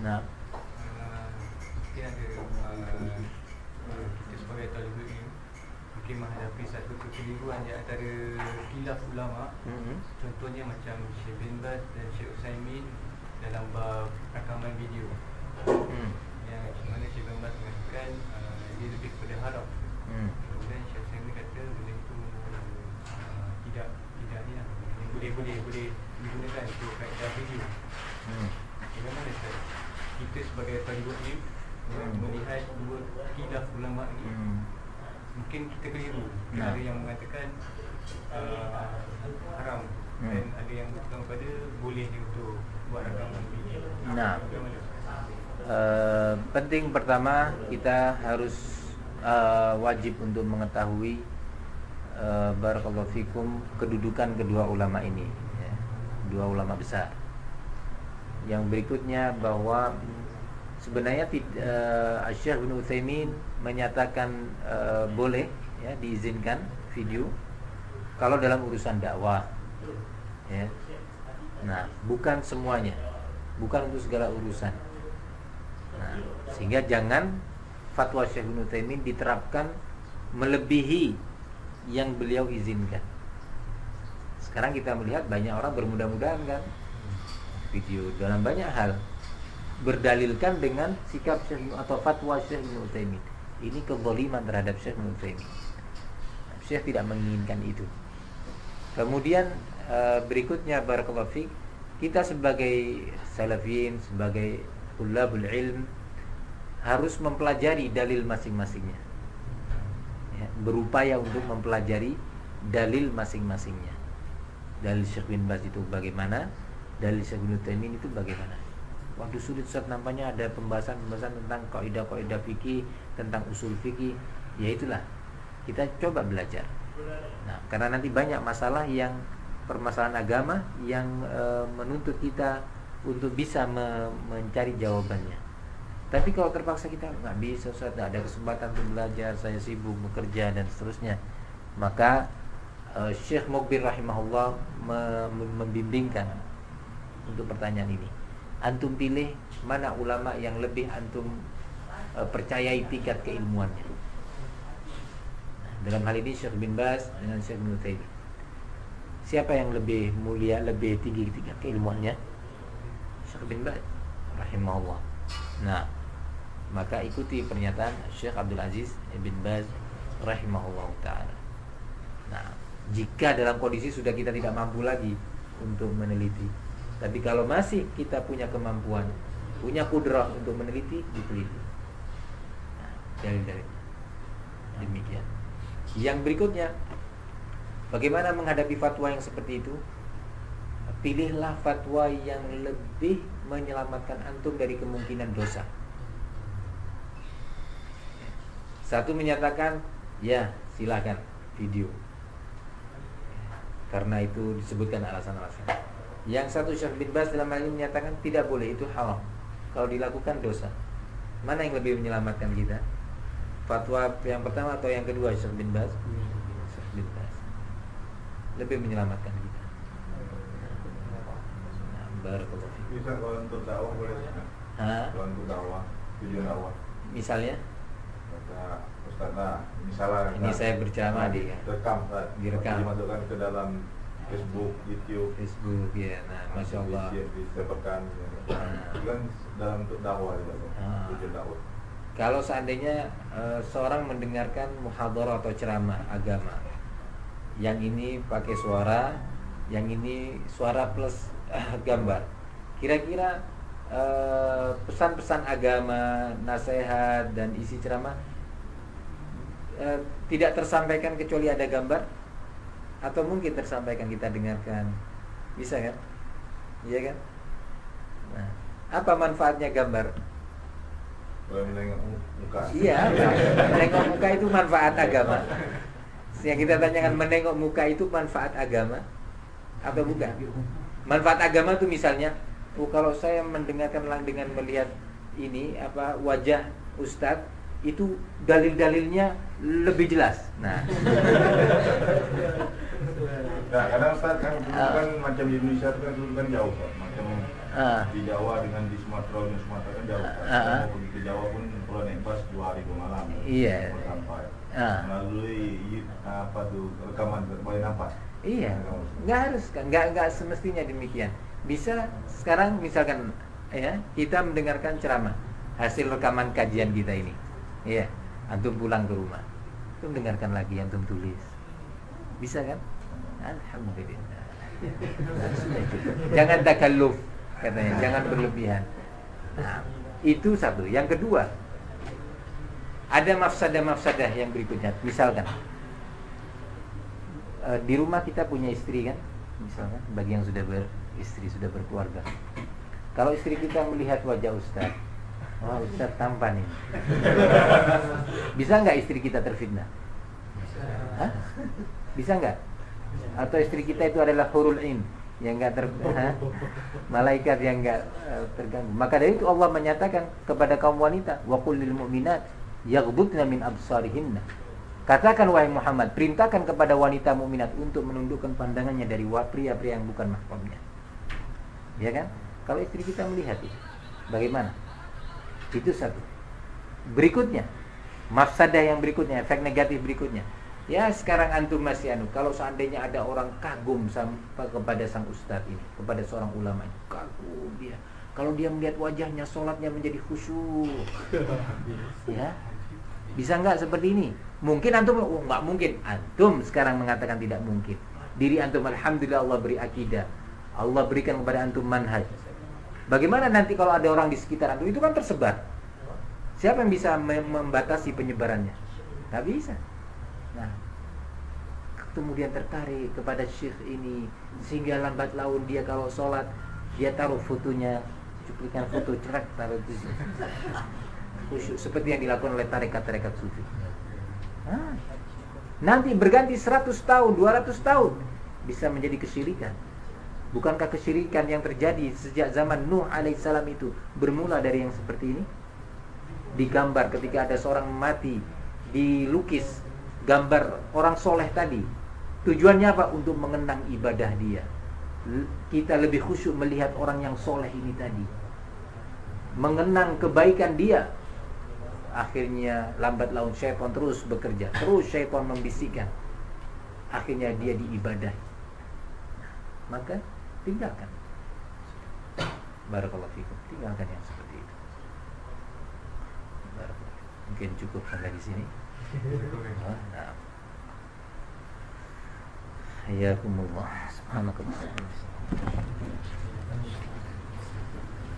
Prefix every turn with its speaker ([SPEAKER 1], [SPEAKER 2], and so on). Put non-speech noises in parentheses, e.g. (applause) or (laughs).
[SPEAKER 1] Nah,
[SPEAKER 2] uh, mungkin ada uh, kita sebagai talibul ilm mungkin menghadapi satu kekeliruan di antara khilaf ulama
[SPEAKER 1] mm-hmm.
[SPEAKER 2] contohnya macam Syekh bin Baz dan Syekh Utsaimin dalam bab rakaman video
[SPEAKER 1] mm.
[SPEAKER 2] yang mana Syekh bin Baz mengatakan uh, dia lebih kepada haram
[SPEAKER 1] Mm.
[SPEAKER 2] kemudian Syekh Utsaimin kata benda itu uh, tidak tidak ni lah boleh boleh boleh digunakan untuk kaedah video
[SPEAKER 1] Mm.
[SPEAKER 2] Bagaimana Ustaz? Kita sebagai talibul ilm
[SPEAKER 1] Hmm.
[SPEAKER 2] melihat dua khilaf ulama ni
[SPEAKER 1] Mm.
[SPEAKER 2] mungkin kita keliru.
[SPEAKER 1] Nah.
[SPEAKER 2] ada yang mengatakan uh, haram
[SPEAKER 1] Hmm.
[SPEAKER 2] dan ada yang berpegang pada boleh je untuk buat rakaman video.
[SPEAKER 1] Nah. Eh, penting pertama kita harus eh, wajib untuk mengetahui uh, barakallahu fikum kedudukan kedua ulama ini ya. dua ulama besar. Yang berikutnya bahwa sebenarnya uh, Syekh bin Utsaimin menyatakan uh, boleh ya diizinkan video kalau dalam urusan dakwah ya. Nah bukan semuanya bukan untuk segala urusan. Nah, sehingga jangan fatwa Syekh bin Utsaimin diterapkan melebihi yang beliau izinkan. Sekarang kita melihat banyak orang bermudah-mudahan kan video dalam banyak hal berdalilkan dengan sikap Syekh atau fatwa Syekh bin Utsaimin. Ini kezaliman terhadap Syekh bin Utsaimin. Syekh tidak menginginkan itu. Kemudian eh, berikutnya barakallahu fiik kita sebagai salafin, sebagai tulabul ilm harus mempelajari dalil masing-masingnya. Ya, berupaya untuk mempelajari dalil masing-masingnya. Dalil Syekh bin Baz itu bagaimana? Dalil Syekh bin Utsaimin itu bagaimana? Waktu sulit saat nampaknya ada pembahasan-pembahasan tentang kaidah-kaidah fikih, tentang usul fikih, ya itulah kita coba belajar. Nah, karena nanti banyak masalah yang permasalahan agama yang e, menuntut kita untuk bisa me- mencari jawabannya. Tapi kalau terpaksa kita nggak bisa, Ustaz, nggak ada kesempatan untuk belajar, saya sibuk bekerja dan seterusnya, maka e, Syekh Mukbir rahimahullah me- me- membimbingkan untuk pertanyaan ini. Antum pilih mana ulama yang lebih antum e, percayai tingkat keilmuannya. Dalam hal ini Syekh bin Baz dengan Syekh bin Utsaimin. Siapa yang lebih mulia, lebih tinggi tingkat keilmuannya? Syekh bin Baz rahimahullah. Nah, maka ikuti pernyataan Syekh Abdul Aziz bin Baz rahimahullah taala. Nah, jika dalam kondisi sudah kita tidak mampu lagi untuk meneliti, tapi kalau masih kita punya kemampuan, punya kudrah untuk meneliti, diteliti. Nah, dalil-dalil. Demikian. Yang berikutnya, bagaimana menghadapi fatwa yang seperti itu? Pilihlah fatwa yang lebih menyelamatkan antum dari kemungkinan dosa. Satu menyatakan, ya silakan video. Karena itu disebutkan alasan-alasan. Yang satu Syekh bin Baz dalam hal ini menyatakan tidak boleh itu haram. Kalau dilakukan dosa. Mana yang lebih menyelamatkan kita? Fatwa yang pertama atau yang kedua Syekh bin Baz? Syekh bin Baz. Lebih menyelamatkan kita. Nah, barakallahu.
[SPEAKER 3] Bisa kalau untuk dakwah boleh
[SPEAKER 1] Hah?
[SPEAKER 3] Kalau untuk dakwah, tujuan dakwah
[SPEAKER 1] Misalnya
[SPEAKER 3] Kata nah, misalnya
[SPEAKER 1] Ini saya berceramah di-
[SPEAKER 3] Rekam Ustaz
[SPEAKER 1] Direkam.
[SPEAKER 3] Dimasukkan ke dalam Facebook, YouTube
[SPEAKER 1] Facebook ya. Nah, masya Allah.
[SPEAKER 3] Di- Disebarkan
[SPEAKER 1] Ah.
[SPEAKER 3] Itu kan dalam untuk dakwah juga
[SPEAKER 1] Ah.
[SPEAKER 3] Tujuan dakwah
[SPEAKER 1] Kalau seandainya eh, seorang mendengarkan muhadharah atau ceramah agama, yang ini pakai suara, yang ini suara plus eh, gambar, kira-kira eh, pesan-pesan agama, nasihat dan isi ceramah eh, tidak tersampaikan kecuali ada gambar, atau mungkin tersampaikan kita dengarkan, bisa kan? Iya kan? Nah, apa manfaatnya gambar?
[SPEAKER 3] Menengok muka
[SPEAKER 1] Iya, menengok muka itu manfaat agama. Yang kita tanyakan menengok muka itu manfaat agama atau bukan? Manfaat agama itu misalnya, oh kalau saya mendengarkan lang dengan melihat ini apa wajah ustadz itu dalil-dalilnya lebih jelas. Nah, (laughs)
[SPEAKER 3] Nah, kadang Ustaz kan dulu
[SPEAKER 1] Ah.
[SPEAKER 3] kan macam di Indonesia itu kan dulu kan jauh Pak. Macam
[SPEAKER 1] Ah.
[SPEAKER 3] di Jawa dengan di Sumatera dan Sumatera kan jauh.
[SPEAKER 1] Ah, ah.
[SPEAKER 3] Mau pergi ke Jawa pun kalau naik bus dua hari dua malam.
[SPEAKER 1] Iya.
[SPEAKER 3] Baru sampai.
[SPEAKER 1] Ah.
[SPEAKER 3] Melalui apa tuh rekaman boleh nampak.
[SPEAKER 1] Iya, nggak harus kan, nggak nggak semestinya demikian. Bisa sekarang misalkan ya kita mendengarkan ceramah hasil rekaman kajian kita ini, iya, antum pulang ke rumah, antum dengarkan lagi, antum tulis, bisa kan? Alhamdulillah. Nah. Jangan takalluf katanya, jangan berlebihan. Nah, itu satu. Yang kedua, ada mafsadah-mafsadah yang berikutnya. Misalkan eh, di rumah kita punya istri kan, misalkan bagi yang sudah beristri sudah berkeluarga. Kalau istri kita melihat wajah Ustaz, wah Ustaz tampan ini. Bisa nggak istri kita terfitnah? Hah? Bisa nggak? Atau istri kita itu adalah hurul in yang nggak ter malaikat yang nggak eh, terganggu. Maka dari itu Allah menyatakan kepada kaum wanita, wa qul mu'minat yaghdudna min absarihinna. Katakan wahai Muhammad, perintahkan kepada wanita mukminat untuk menundukkan pandangannya dari pria-pria yang bukan mahramnya. Ya kan? Kalau istri kita melihat itu, bagaimana? Itu satu. Berikutnya, mafsadah yang berikutnya, efek negatif berikutnya. Ya sekarang antum masih anu, kalau seandainya ada orang kagum sampai kepada sang ustadz ini, kepada seorang ulama ini, kagum dia. Kalau dia melihat wajahnya, sholatnya menjadi khusyuk. (laughs) Ya, bisa nggak seperti ini? Mungkin antum, oh, nggak mungkin. Antum sekarang mengatakan tidak mungkin. Diri antum, alhamdulillah Allah beri akidah. Allah berikan kepada antum manhaj. Bagaimana nanti kalau ada orang di sekitar antum itu kan tersebar? Siapa yang bisa mem- membatasi penyebarannya? Nggak bisa. Nah, kemudian tertarik kepada syekh ini sehingga lambat laun dia kalau sholat dia taruh fotonya cuplikan foto cerak taruh di khusyuk seperti yang dilakukan oleh tarekat-tarekat sufi. Ah, nanti berganti 100 tahun, 200 tahun bisa menjadi kesyirikan. Bukankah kesyirikan yang terjadi sejak zaman Nuh alaihissalam itu bermula dari yang seperti ini? Digambar ketika ada seorang mati, dilukis gambar orang soleh tadi. Tujuannya apa? Untuk mengenang ibadah dia. Kita lebih khusyuk melihat orang yang soleh ini tadi. Mengenang kebaikan dia. Akhirnya lambat laun syaitan terus bekerja. Terus syaitan membisikkan. Akhirnya dia diibadah. Maka tinggalkan. Barakallahu fikum. Tinggalkan yang seperti itu. Barakallahu. Mungkin cukup sampai di sini. Oh, nah. Hayakumullah. Subhanakallah.